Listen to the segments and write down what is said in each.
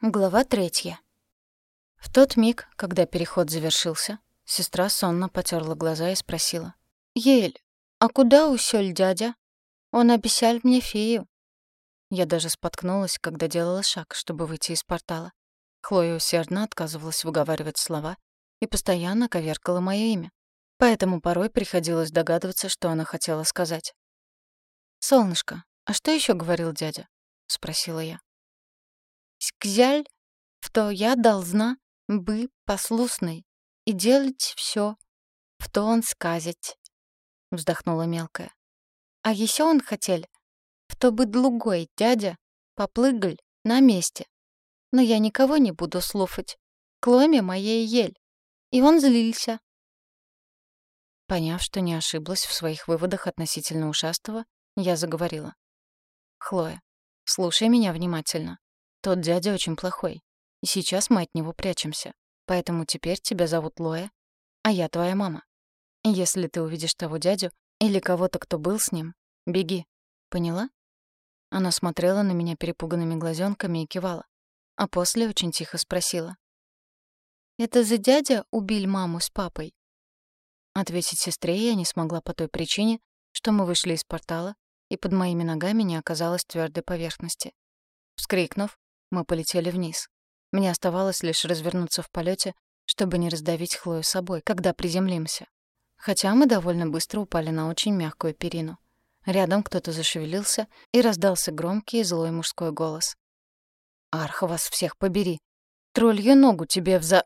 Глава третья. В тот миг, когда переход завершился, сестра сонно потерла глаза и спросила. «Ель, а куда усёль дядя? Он обещал мне фею». Я даже споткнулась, когда делала шаг, чтобы выйти из портала. Хлоя усердно отказывалась выговаривать слова и постоянно коверкала моё имя. Поэтому порой приходилось догадываться, что она хотела сказать. «Солнышко, а что ещё говорил дядя?» — спросила я. Скзяль, что я должна бы послушной и делать все, что он сказать, вздохнула мелкая. А еще он хотел, чтобы другой дядя поплыгаль на месте. Но я никого не буду слушать, кроме моей ель. И он злился. Поняв, что не ошиблась в своих выводах относительно ушастого, я заговорила. «Хлоя, слушай меня внимательно. Тот дядя очень плохой. И сейчас мы от него прячемся. Поэтому теперь тебя зовут Лоя, а я твоя мама. Если ты увидишь того дядю или кого-то, кто был с ним, беги. Поняла? Она смотрела на меня перепуганными глазенками и кивала. А после очень тихо спросила. «Это за дядя убил маму с папой?» Ответить сестре я не смогла по той причине, что мы вышли из портала, и под моими ногами не оказалось твердой поверхности. Вскрикнув, мы полетели вниз. Мне оставалось лишь развернуться в полете, чтобы не раздавить Хлою собой, когда приземлимся. Хотя мы довольно быстро упали на очень мягкую перину. Рядом кто-то зашевелился, и раздался громкий и злой мужской голос. «Арха, вас всех побери! Троллью ногу тебе вза...»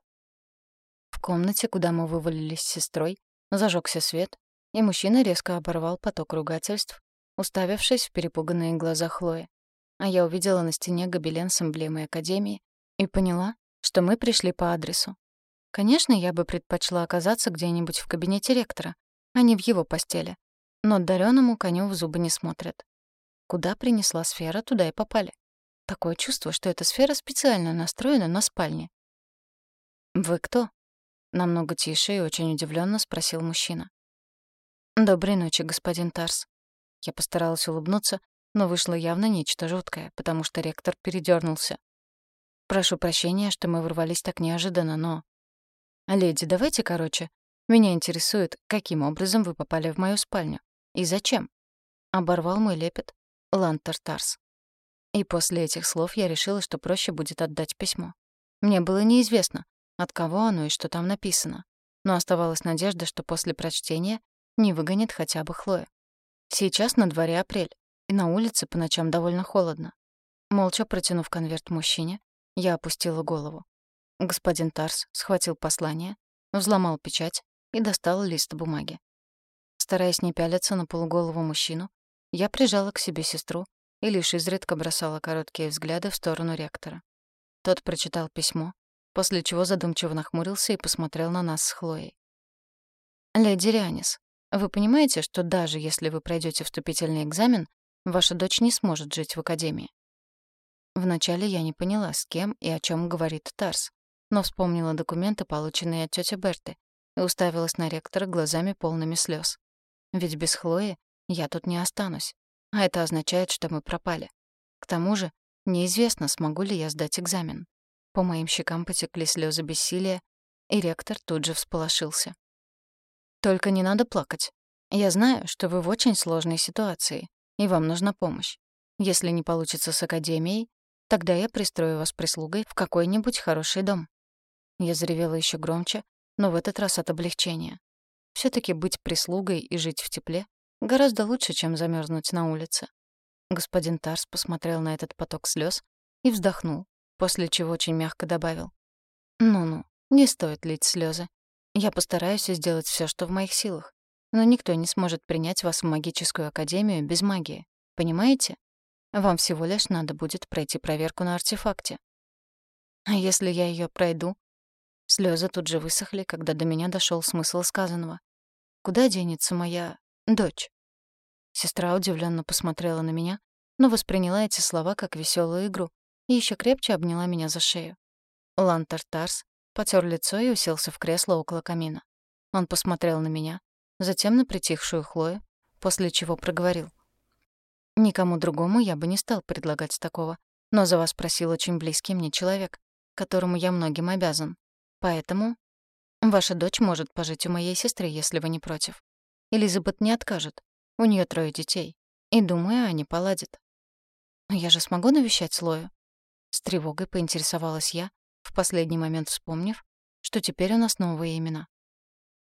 В комнате, куда мы вывалились с сестрой, зажегся свет, и мужчина резко оборвал поток ругательств, уставившись в перепуганные глаза Хлои а я увидела на стене гобелен с эмблемой Академии и поняла, что мы пришли по адресу. Конечно, я бы предпочла оказаться где-нибудь в кабинете ректора, а не в его постели. Но дареному коню в зубы не смотрят. Куда принесла сфера, туда и попали. Такое чувство, что эта сфера специально настроена на спальне. «Вы кто?» — намного тише и очень удивленно спросил мужчина. «Доброй ночи, господин Тарс». Я постаралась улыбнуться, но вышло явно нечто жуткое, потому что ректор передернулся. «Прошу прощения, что мы ворвались так неожиданно, но...» «Леди, давайте короче. Меня интересует, каким образом вы попали в мою спальню. И зачем?» Оборвал мой лепет Лантер Тарс. И после этих слов я решила, что проще будет отдать письмо. Мне было неизвестно, от кого оно и что там написано. Но оставалась надежда, что после прочтения не выгонит хотя бы Хлоя. Сейчас на дворе апрель, и на улице по ночам довольно холодно. Молча протянув конверт мужчине, я опустила голову. Господин Тарс схватил послание, взломал печать и достал лист бумаги. Стараясь не пялиться на полуголову мужчину, я прижала к себе сестру и лишь изредка бросала короткие взгляды в сторону ректора. Тот прочитал письмо, после чего задумчиво нахмурился и посмотрел на нас с Хлоей. «Леди Рианис, вы понимаете, что даже если вы пройдете вступительный экзамен, Ваша дочь не сможет жить в академии. Вначале я не поняла, с кем и о чем говорит Тарс, но вспомнила документы, полученные от тети Берты, и уставилась на ректора глазами полными слез. Ведь без Хлои я тут не останусь, а это означает, что мы пропали. К тому же неизвестно, смогу ли я сдать экзамен. По моим щекам потекли слезы бессилия, и ректор тут же всполошился. «Только не надо плакать. Я знаю, что вы в очень сложной ситуации, и вам нужна помощь. Если не получится с академией, тогда я пристрою вас прислугой в какой-нибудь хороший дом». Я заревела еще громче, но в этот раз от облегчения. все таки быть прислугой и жить в тепле гораздо лучше, чем замерзнуть на улице. Господин Тарс посмотрел на этот поток слез и вздохнул, после чего очень мягко добавил. «Ну-ну, не стоит лить слезы. Я постараюсь сделать все, что в моих силах. Но никто не сможет принять вас в магическую академию без магии. Понимаете? Вам всего лишь надо будет пройти проверку на артефакте. А если я ее пройду? Слезы тут же высохли, когда до меня дошел смысл сказанного. Куда денется моя дочь? Сестра удивленно посмотрела на меня, но восприняла эти слова как веселую игру и еще крепче обняла меня за шею. Лантер Тарс потер лицо и уселся в кресло около камина. Он посмотрел на меня, затем на притихшую Хлою, после чего проговорил. Никому другому я бы не стал предлагать такого, но за вас просил очень близкий мне человек, которому я многим обязан. Поэтому ваша дочь может пожить у моей сестры, если вы не против. Элизабет не откажет. У нее трое детей. И, думаю, они поладят. Но я же смогу навещать Слою? С тревогой поинтересовалась я, в последний момент вспомнив, что теперь у нас новые имена.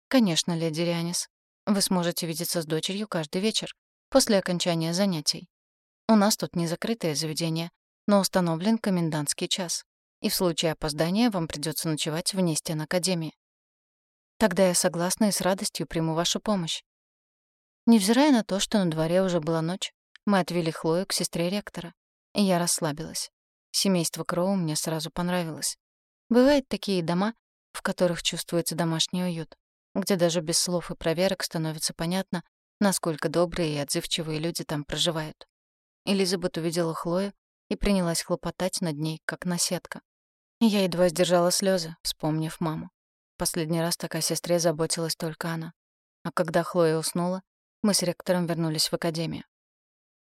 Конечно, леди Рианис. Вы сможете видеться с дочерью каждый вечер, после окончания занятий. У нас тут не закрытое заведение, но установлен комендантский час, и в случае опоздания вам придется ночевать вне стен Академии. Тогда я согласна и с радостью приму вашу помощь. Невзирая на то, что на дворе уже была ночь, мы отвели Хлою к сестре ректора, и я расслабилась. Семейство Кроу мне сразу понравилось. Бывают такие дома, в которых чувствуется домашний уют, где даже без слов и проверок становится понятно, насколько добрые и отзывчивые люди там проживают. Элизабет увидела Хлою и принялась хлопотать над ней, как наседка. Я едва сдержала слезы, вспомнив маму. Последний раз такая сестре заботилась только она. А когда Хлоя уснула, мы с ректором вернулись в академию.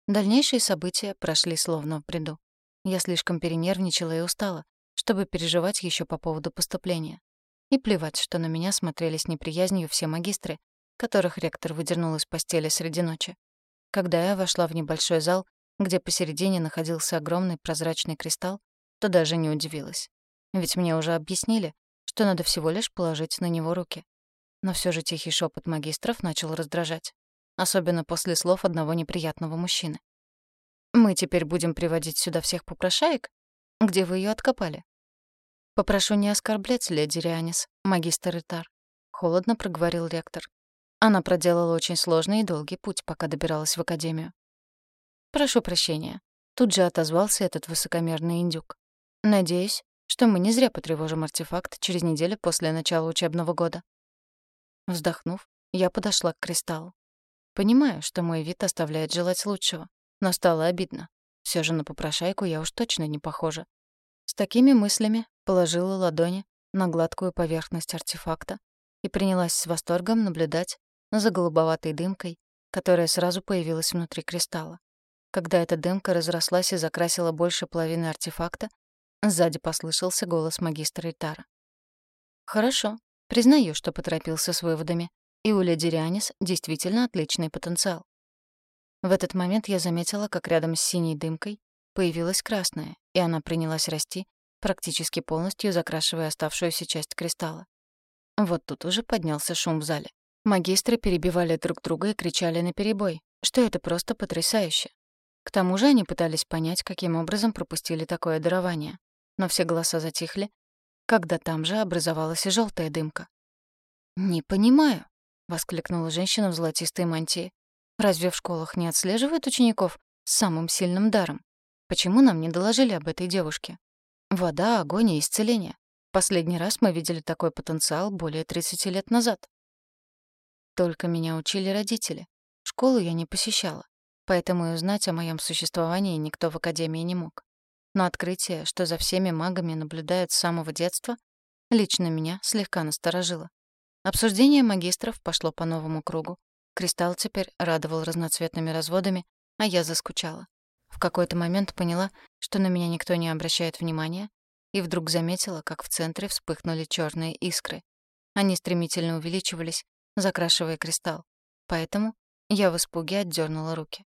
Дальнейшие события прошли словно в бреду. Я слишком перенервничала и устала, чтобы переживать еще по поводу поступления. И плевать, что на меня смотрели с неприязнью все магистры, которых ректор выдернул из постели среди ночи. Когда я вошла в небольшой зал, где посередине находился огромный прозрачный кристалл, то даже не удивилась. Ведь мне уже объяснили, что надо всего лишь положить на него руки. Но все же тихий шепот магистров начал раздражать. Особенно после слов одного неприятного мужчины. «Мы теперь будем приводить сюда всех попрошаек? Где вы ее откопали?» «Попрошу не оскорблять, леди Рианис, магистр Итар», — холодно проговорил ректор. Она проделала очень сложный и долгий путь, пока добиралась в академию. «Прошу прощения», — тут же отозвался этот высокомерный индюк. «Надеюсь, что мы не зря потревожим артефакт через неделю после начала учебного года». Вздохнув, я подошла к кристаллу. Понимаю, что мой вид оставляет желать лучшего, но стало обидно. Все же на попрошайку я уж точно не похожа. С такими мыслями положила ладони на гладкую поверхность артефакта и принялась с восторгом наблюдать за голубоватой дымкой, которая сразу появилась внутри кристалла. Когда эта дымка разрослась и закрасила больше половины артефакта, сзади послышался голос магистра Итара. «Хорошо. Признаю, что поторопился с выводами. И у леди Рианис действительно отличный потенциал. В этот момент я заметила, как рядом с синей дымкой появилась красная, и она принялась расти, практически полностью закрашивая оставшуюся часть кристалла. Вот тут уже поднялся шум в зале. Магистры перебивали друг друга и кричали наперебой, что это просто потрясающе. К тому же они пытались понять, каким образом пропустили такое дарование. Но все голоса затихли, когда там же образовалась и желтая дымка. «Не понимаю», — воскликнула женщина в золотистой мантии. «Разве в школах не отслеживают учеников с самым сильным даром? Почему нам не доложили об этой девушке? Вода, огонь и исцеление. Последний раз мы видели такой потенциал более 30 лет назад. Только меня учили родители. Школу я не посещала поэтому и узнать о моем существовании никто в Академии не мог. Но открытие, что за всеми магами наблюдают с самого детства, лично меня слегка насторожило. Обсуждение магистров пошло по новому кругу. Кристалл теперь радовал разноцветными разводами, а я заскучала. В какой-то момент поняла, что на меня никто не обращает внимания, и вдруг заметила, как в центре вспыхнули черные искры. Они стремительно увеличивались, закрашивая кристалл. Поэтому я в испуге отдернула руки.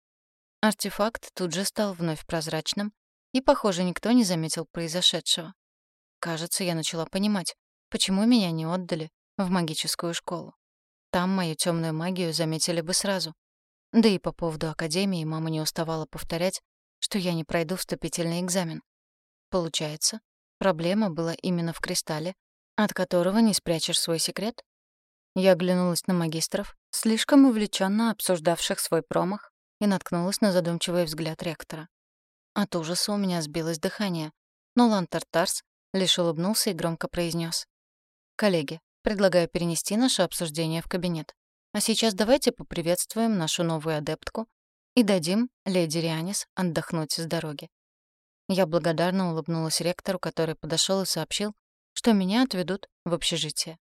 Артефакт тут же стал вновь прозрачным, и, похоже, никто не заметил произошедшего. Кажется, я начала понимать, почему меня не отдали в магическую школу. Там мою темную магию заметили бы сразу. Да и по поводу академии мама не уставала повторять, что я не пройду вступительный экзамен. Получается, проблема была именно в кристалле, от которого не спрячешь свой секрет? Я оглянулась на магистров, слишком увлеченно обсуждавших свой промах, и наткнулась на задумчивый взгляд ректора. От ужаса у меня сбилось дыхание, но Лантер Тарс лишь улыбнулся и громко произнес: «Коллеги, предлагаю перенести наше обсуждение в кабинет. А сейчас давайте поприветствуем нашу новую адептку и дадим леди Рианис отдохнуть с дороги». Я благодарно улыбнулась ректору, который подошел и сообщил, что меня отведут в общежитие.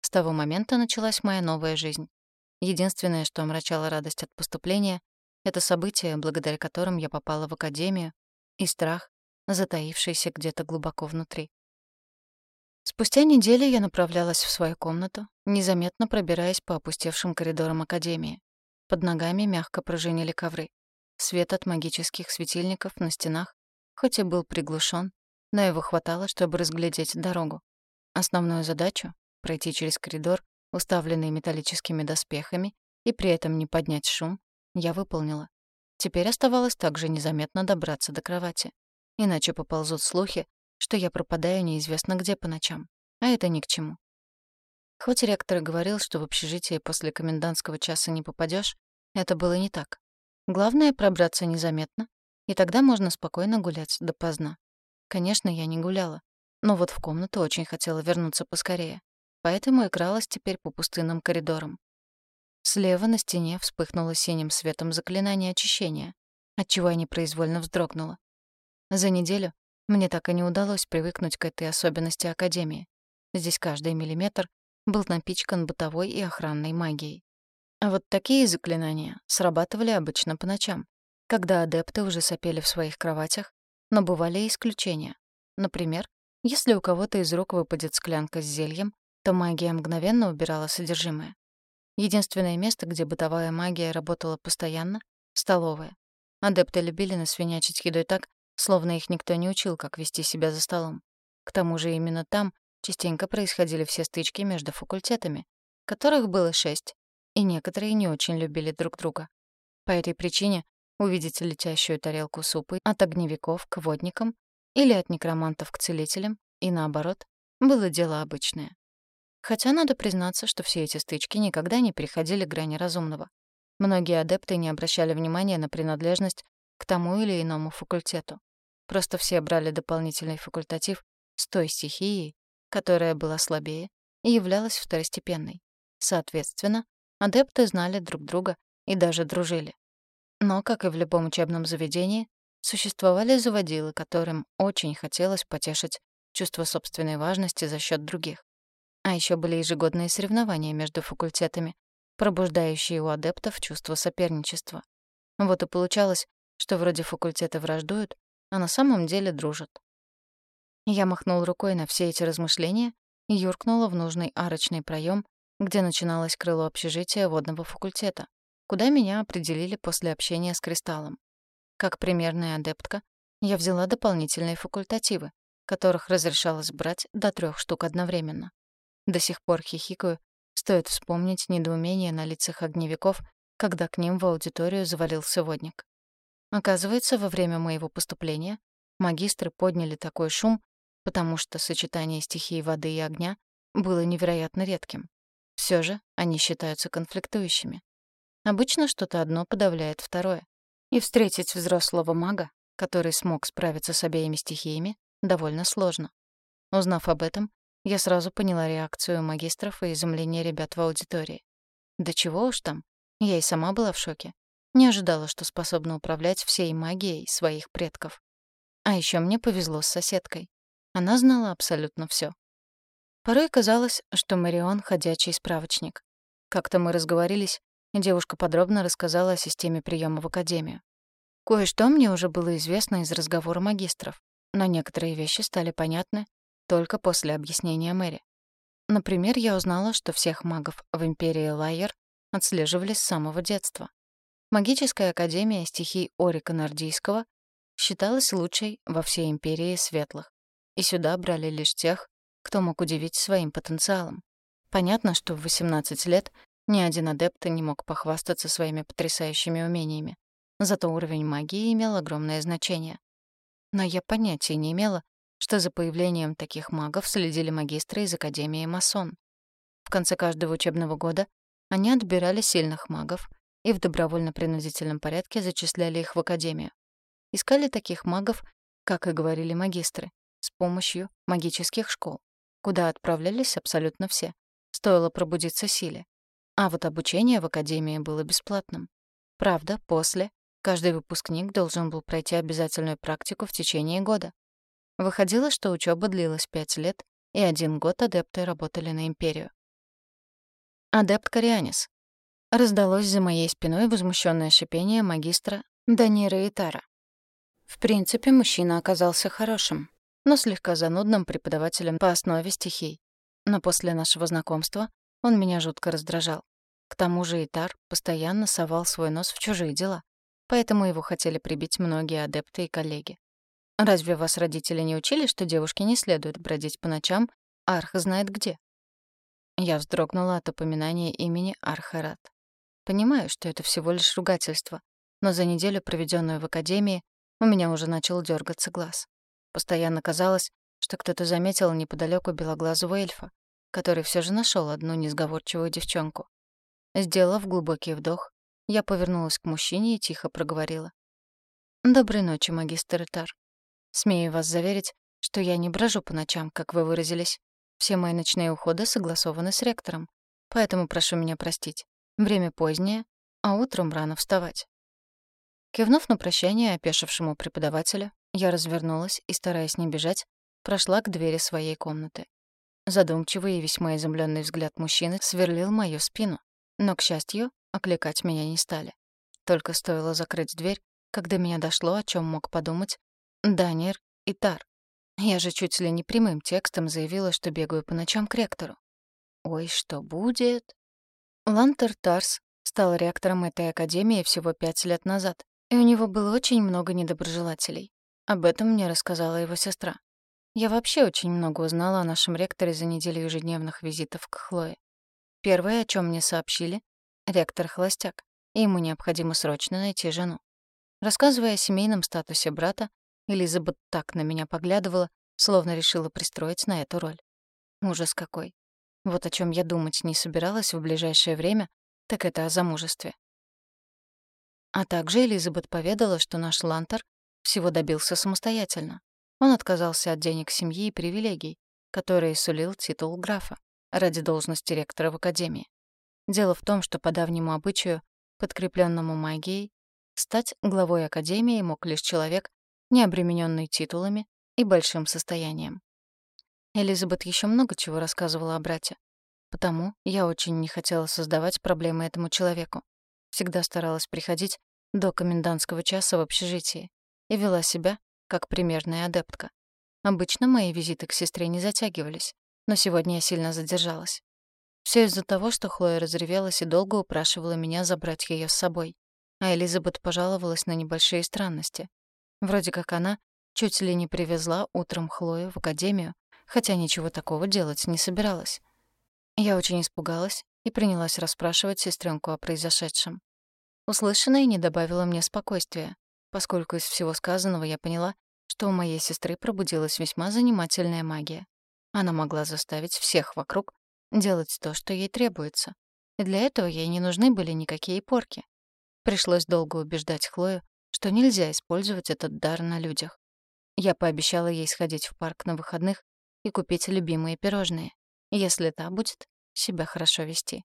С того момента началась моя новая жизнь. Единственное, что омрачало радость от поступления, это события, благодаря которым я попала в академию, и страх, затаившейся где-то глубоко внутри. Спустя неделю я направлялась в свою комнату, незаметно пробираясь по опустевшим коридорам Академии. Под ногами мягко пружинили ковры. Свет от магических светильников на стенах, хоть и был приглушен, но его хватало, чтобы разглядеть дорогу. Основную задачу — пройти через коридор, уставленный металлическими доспехами, и при этом не поднять шум, я выполнила. Теперь оставалось также незаметно добраться до кровати. Иначе поползут слухи, что я пропадаю неизвестно где по ночам. А это ни к чему. Хоть ректор и говорил, что в общежитие после комендантского часа не попадешь, это было не так. Главное — пробраться незаметно, и тогда можно спокойно гулять допоздна. Конечно, я не гуляла, но вот в комнату очень хотела вернуться поскорее, поэтому и кралась теперь по пустынным коридорам. Слева на стене вспыхнуло синим светом заклинание очищения, отчего я непроизвольно вздрогнула. За неделю мне так и не удалось привыкнуть к этой особенности Академии. Здесь каждый миллиметр был напичкан бытовой и охранной магией. А вот такие заклинания срабатывали обычно по ночам, когда адепты уже сопели в своих кроватях, но бывали исключения. Например, если у кого-то из рук выпадет склянка с зельем, то магия мгновенно убирала содержимое. Единственное место, где бытовая магия работала постоянно — столовая. Адепты любили насвинячить едой так, словно их никто не учил, как вести себя за столом. К тому же именно там частенько происходили все стычки между факультетами, которых было шесть, и некоторые не очень любили друг друга. По этой причине увидеть летящую тарелку супа от огневиков к водникам или от некромантов к целителям, и наоборот, было дело обычное. Хотя надо признаться, что все эти стычки никогда не переходили грани разумного. Многие адепты не обращали внимания на принадлежность к тому или иному факультету. Просто все брали дополнительный факультатив с той стихией, которая была слабее и являлась второстепенной. Соответственно, адепты знали друг друга и даже дружили. Но, как и в любом учебном заведении, существовали заводилы, которым очень хотелось потешить чувство собственной важности за счет других. А еще были ежегодные соревнования между факультетами, пробуждающие у адептов чувство соперничества. Вот и получалось, что вроде факультеты враждуют, а на самом деле дружат. Я махнул рукой на все эти размышления и юркнула в нужный арочный проем, где начиналось крыло общежития водного факультета, куда меня определили после общения с кристаллом. Как примерная адептка, я взяла дополнительные факультативы, которых разрешалось брать до трех штук одновременно. До сих пор хихикаю, стоит вспомнить недоумение на лицах огневиков, когда к ним в аудиторию завалился водник. Оказывается, во время моего поступления магистры подняли такой шум, потому что сочетание стихий воды и огня было невероятно редким. Все же они считаются конфликтующими. Обычно что-то одно подавляет второе. И встретить взрослого мага, который смог справиться с обеими стихиями, довольно сложно. Узнав об этом, я сразу поняла реакцию магистров и изумление ребят в аудитории. Да чего уж там, я и сама была в шоке. Не ожидала, что способна управлять всей магией своих предков. А еще мне повезло с соседкой. Она знала абсолютно все. Порой казалось, что Марион — ходячий справочник. Как-то мы разговорились, девушка подробно рассказала о системе приема в академию. Кое-что мне уже было известно из разговора магистров, но некоторые вещи стали понятны только после объяснения Мэри. Например, я узнала, что всех магов в Империи Лайер отслеживали с самого детства. Магическая академия стихий Орика Нордийского считалась лучшей во всей Империи Светлых, и сюда брали лишь тех, кто мог удивить своим потенциалом. Понятно, что в 18 лет ни один адепт не мог похвастаться своими потрясающими умениями. Зато уровень магии имел огромное значение. Но я понятия не имела, что за появлением таких магов следили магистры из Академии Масон. В конце каждого учебного года они отбирали сильных магов и в добровольно-принудительном порядке зачисляли их в Академию. Искали таких магов, как и говорили магистры, с помощью магических школ, куда отправлялись абсолютно все. Стоило пробудиться силе. А вот обучение в Академии было бесплатным. Правда, после каждый выпускник должен был пройти обязательную практику в течение года. Выходило, что учеба длилась пять лет, и один год адепты работали на Империю. «Адепт Корианис», Раздалось за моей спиной возмущенное шипение магистра Данира Итара. В принципе, мужчина оказался хорошим, но слегка занудным преподавателем по основе стихий. Но после нашего знакомства он меня жутко раздражал. К тому же Итар постоянно совал свой нос в чужие дела, поэтому его хотели прибить многие адепты и коллеги. Разве вас родители не учили, что девушке не следует бродить по ночам, Арх знает где? Я вздрогнула от упоминания имени Архарат. Понимаю, что это всего лишь ругательство, но за неделю, проведенную в академии, у меня уже начал дергаться глаз. Постоянно казалось, что кто-то заметил неподалеку белоглазого эльфа, который все же нашел одну несговорчивую девчонку. Сделав глубокий вдох, я повернулась к мужчине и тихо проговорила. «Доброй ночи, магистр Итар. Смею вас заверить, что я не брожу по ночам, как вы выразились. Все мои ночные уходы согласованы с ректором, поэтому прошу меня простить. Время позднее, а утром рано вставать». Кивнув на прощание опешившему преподавателю, я развернулась и, стараясь не бежать, прошла к двери своей комнаты. Задумчивый и весьма изумленный взгляд мужчины сверлил мою спину, но, к счастью, окликать меня не стали. Только стоило закрыть дверь, когда меня дошло, о чем мог подумать Данир и Тар. Я же чуть ли не прямым текстом заявила, что бегаю по ночам к ректору. Ой, что будет? Лантер Тарс стал ректором этой академии всего пять лет назад, и у него было очень много недоброжелателей. Об этом мне рассказала его сестра. Я вообще очень много узнала о нашем ректоре за неделю ежедневных визитов к Хлое. Первое, о чем мне сообщили — ректор холостяк, и ему необходимо срочно найти жену. Рассказывая о семейном статусе брата, Элизабет так на меня поглядывала, словно решила пристроить на эту роль. Ужас какой. Вот о чем я думать не собиралась в ближайшее время, так это о замужестве. А также Элизабет поведала, что наш Лантер всего добился самостоятельно. Он отказался от денег семьи и привилегий, которые сулил титул графа, ради должности ректора в академии. Дело в том, что по давнему обычаю, подкрепленному магией, стать главой академии мог лишь человек, не обремененный титулами и большим состоянием. Элизабет еще много чего рассказывала о брате, потому я очень не хотела создавать проблемы этому человеку. Всегда старалась приходить до комендантского часа в общежитии и вела себя как примерная адептка. Обычно мои визиты к сестре не затягивались, но сегодня я сильно задержалась. Все из-за того, что Хлоя разревелась и долго упрашивала меня забрать ее с собой, а Элизабет пожаловалась на небольшие странности. Вроде как она чуть ли не привезла утром Хлою в академию, хотя ничего такого делать не собиралась. Я очень испугалась и принялась расспрашивать сестренку о произошедшем. Услышанное не добавило мне спокойствия, поскольку из всего сказанного я поняла, что у моей сестры пробудилась весьма занимательная магия. Она могла заставить всех вокруг делать то, что ей требуется. И для этого ей не нужны были никакие порки. Пришлось долго убеждать Хлою, что нельзя использовать этот дар на людях. Я пообещала ей сходить в парк на выходных и купить любимые пирожные, если та будет себя хорошо вести.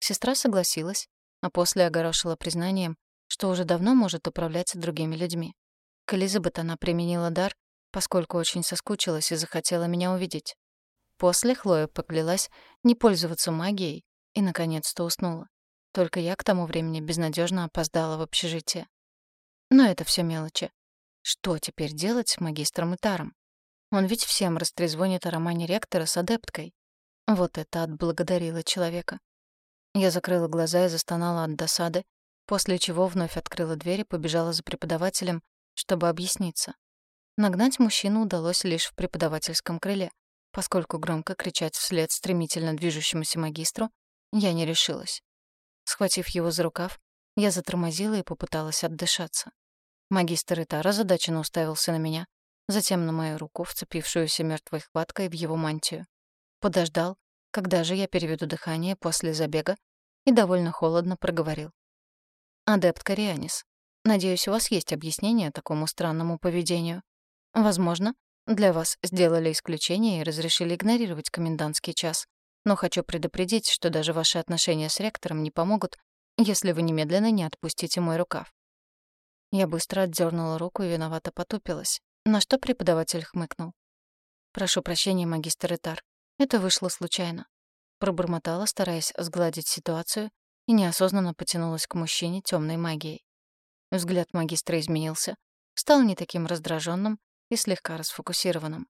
Сестра согласилась, а после огорошила признанием, что уже давно может управлять другими людьми. К Элизабет она применила дар, поскольку очень соскучилась и захотела меня увидеть. После Хлоя поклялась не пользоваться магией и, наконец-то, уснула. Только я к тому времени безнадежно опоздала в общежитие. Но это все мелочи. Что теперь делать с магистром Итаром? Он ведь всем растрезвонит о романе ректора с адепткой. Вот это отблагодарило человека. Я закрыла глаза и застонала от досады, после чего вновь открыла дверь и побежала за преподавателем, чтобы объясниться. Нагнать мужчину удалось лишь в преподавательском крыле, поскольку громко кричать вслед стремительно движущемуся магистру я не решилась. Схватив его за рукав, я затормозила и попыталась отдышаться. Магистр Итара задаченно уставился на меня, затем на мою руку, вцепившуюся мертвой хваткой в его мантию. Подождал, когда же я переведу дыхание после забега, и довольно холодно проговорил. «Адепт Корианис, надеюсь, у вас есть объяснение такому странному поведению. Возможно, для вас сделали исключение и разрешили игнорировать комендантский час. Но хочу предупредить, что даже ваши отношения с ректором не помогут, если вы немедленно не отпустите мой рукав. Я быстро отдернула руку и виновато потупилась, на что преподаватель хмыкнул. «Прошу прощения, магистр Итар. Это вышло случайно». Пробормотала, стараясь сгладить ситуацию, и неосознанно потянулась к мужчине темной магией. Взгляд магистра изменился, стал не таким раздраженным и слегка расфокусированным.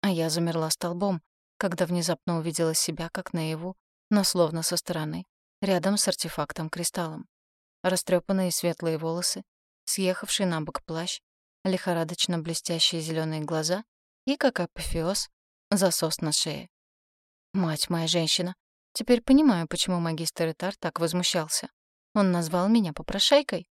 А я замерла столбом, когда внезапно увидела себя как наяву, но словно со стороны, рядом с артефактом-кристаллом. Растрепанные светлые волосы, съехавший на бок плащ, лихорадочно блестящие зеленые глаза и, как апофеоз, засос на шее. Мать моя женщина. Теперь понимаю, почему магистр Итар так возмущался. Он назвал меня попрошайкой.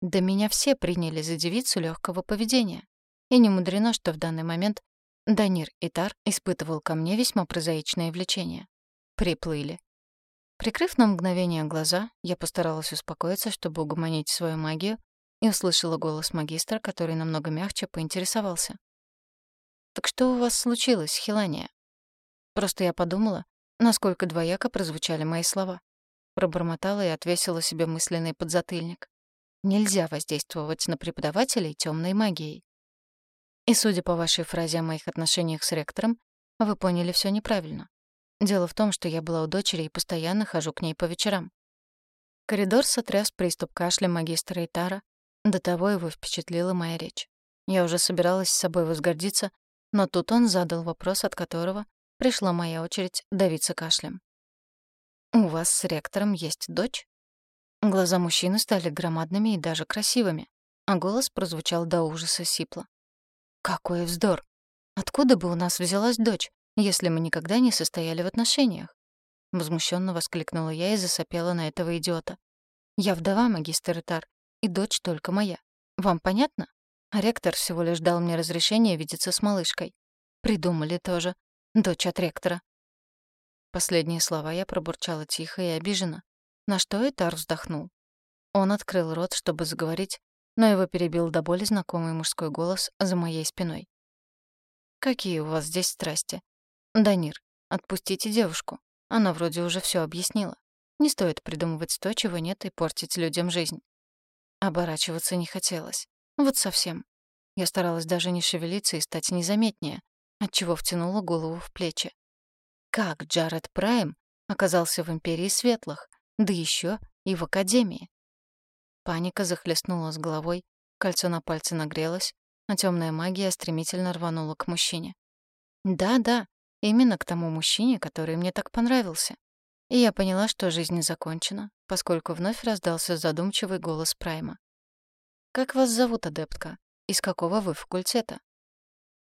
Да меня все приняли за девицу легкого поведения. И не мудрено, что в данный момент Данир Итар испытывал ко мне весьма прозаичное влечение. Приплыли. Прикрыв на мгновение глаза, я постаралась успокоиться, чтобы угомонить свою магию, и услышала голос магистра, который намного мягче поинтересовался. «Так что у вас случилось, Хилания?» Просто я подумала, насколько двояко прозвучали мои слова. Пробормотала и отвесила себе мысленный подзатыльник. Нельзя воздействовать на преподавателей темной магией. И судя по вашей фразе о моих отношениях с ректором, вы поняли все неправильно. Дело в том, что я была у дочери и постоянно хожу к ней по вечерам. Коридор сотряс приступ кашля магистра Итара, до того его впечатлила моя речь. Я уже собиралась с собой возгордиться, но тут он задал вопрос, от которого пришла моя очередь давиться кашлем. «У вас с ректором есть дочь?» Глаза мужчины стали громадными и даже красивыми, а голос прозвучал до ужаса сипло. «Какой вздор! Откуда бы у нас взялась дочь, если мы никогда не состояли в отношениях?» Возмущенно воскликнула я и засопела на этого идиота. «Я вдова, магистр Итар, и дочь только моя. Вам понятно? Ректор всего лишь дал мне разрешение видеться с малышкой. Придумали тоже. Дочь от ректора. Последние слова я пробурчала тихо и обиженно, на что Этар вздохнул. Он открыл рот, чтобы заговорить, но его перебил до боли знакомый мужской голос за моей спиной. «Какие у вас здесь страсти? Данир, отпустите девушку. Она вроде уже все объяснила. Не стоит придумывать то, чего нет, и портить людям жизнь. Оборачиваться не хотелось. Вот совсем. Я старалась даже не шевелиться и стать незаметнее, отчего втянула голову в плечи. Как Джаред Прайм оказался в Империи Светлых, да еще и в Академии? Паника захлестнула с головой, кольцо на пальце нагрелось, а темная магия стремительно рванула к мужчине. Да-да, именно к тому мужчине, который мне так понравился. И я поняла, что жизнь закончена, поскольку вновь раздался задумчивый голос Прайма. «Как вас зовут, адептка? Из какого вы факультета?»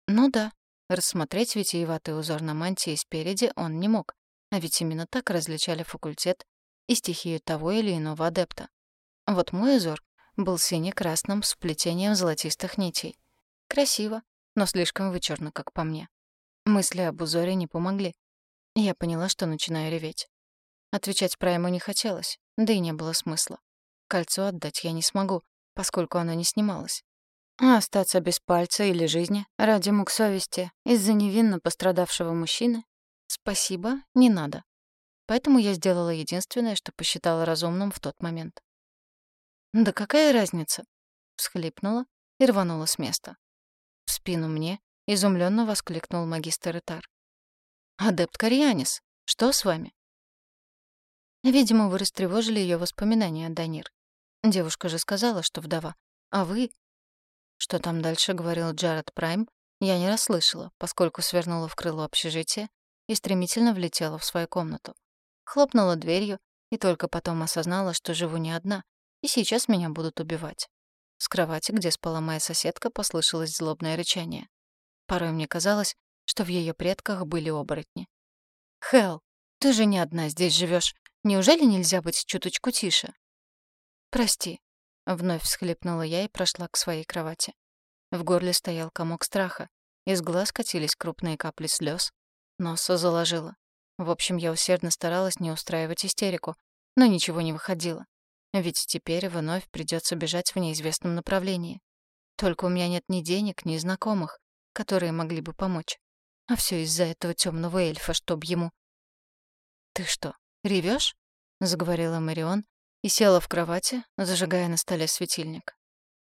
«Ну да, рассмотреть витиеватый узор на мантии спереди он не мог, а ведь именно так различали факультет и стихию того или иного адепта. Вот мой узор был сине-красным с вплетением золотистых нитей. Красиво, но слишком вычурно, как по мне. Мысли об узоре не помогли. Я поняла, что начинаю реветь. Отвечать Прайму не хотелось, да и не было смысла. Кольцо отдать я не смогу, поскольку оно не снималось. А остаться без пальца или жизни ради мук совести из-за невинно пострадавшего мужчины спасибо, не надо. Поэтому я сделала единственное, что посчитала разумным в тот момент. «Да какая разница?» — всхлипнула и рванула с места. В спину мне изумленно воскликнул магистр Итар. «Адепт Корианис, что с вами?» Видимо, вы растревожили ее воспоминания, Данир. Девушка же сказала, что вдова. А вы... Что там дальше говорил Джаред Прайм, я не расслышала, поскольку свернула в крыло общежития и стремительно влетела в свою комнату. Хлопнула дверью и только потом осознала, что живу не одна, и сейчас меня будут убивать. С кровати, где спала моя соседка, послышалось злобное рычание. Порой мне казалось, что в ее предках были оборотни. «Хелл, ты же не одна здесь живешь. Неужели нельзя быть чуточку тише? Прости, вновь всхлипнула я и прошла к своей кровати. В горле стоял комок страха, из глаз катились крупные капли слез, нос заложило. В общем, я усердно старалась не устраивать истерику, но ничего не выходило. Ведь теперь вновь придется бежать в неизвестном направлении. Только у меня нет ни денег, ни знакомых, которые могли бы помочь. А все из-за этого темного эльфа, чтоб ему... Ты что, Ревешь? заговорила Марион и села в кровати, зажигая на столе светильник.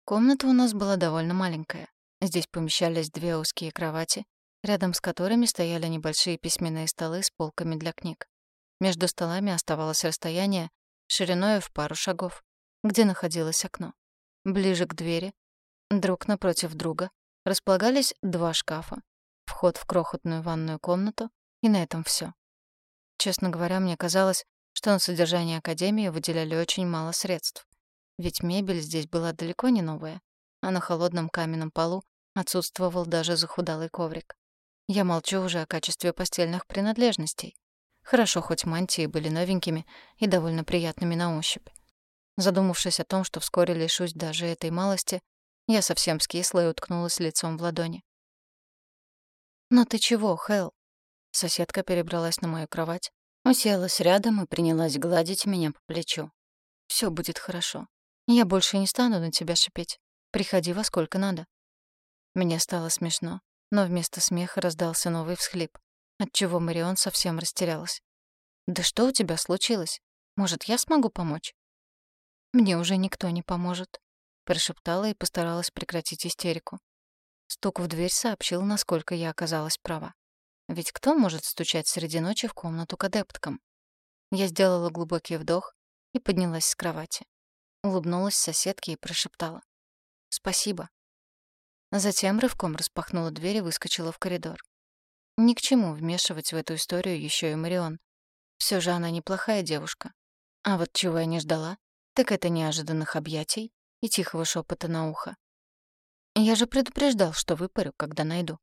Комната у нас была довольно маленькая. Здесь помещались две узкие кровати, рядом с которыми стояли небольшие письменные столы с полками для книг. Между столами оставалось расстояние шириной в пару шагов, где находилось окно. Ближе к двери Друг напротив друга располагались два шкафа, вход в крохотную ванную комнату, и на этом все. Честно говоря, мне казалось, что на содержание академии выделяли очень мало средств. Ведь мебель здесь была далеко не новая, а на холодном каменном полу отсутствовал даже захудалый коврик. Я молчу уже о качестве постельных принадлежностей. Хорошо, хоть мантии были новенькими и довольно приятными на ощупь. Задумавшись о том, что вскоре лишусь даже этой малости, я совсем скисла и уткнулась лицом в ладони. «Но ты чего, Хэл?» Соседка перебралась на мою кровать, уселась рядом и принялась гладить меня по плечу. Все будет хорошо. Я больше не стану на тебя шипеть. Приходи во сколько надо». Мне стало смешно, но вместо смеха раздался новый всхлип, отчего Марион совсем растерялась. «Да что у тебя случилось? Может, я смогу помочь?» «Мне уже никто не поможет», — прошептала и постаралась прекратить истерику. Стук в дверь сообщил, насколько я оказалась права. Ведь кто может стучать среди ночи в комнату к адепткам? Я сделала глубокий вдох и поднялась с кровати. Улыбнулась соседке и прошептала. «Спасибо». Затем рывком распахнула дверь и выскочила в коридор. Ни к чему вмешивать в эту историю еще и Марион. Все же она неплохая девушка. А вот чего я не ждала, так это неожиданных объятий и тихого шепота на ухо. Я же предупреждал, что выпарю, когда найду.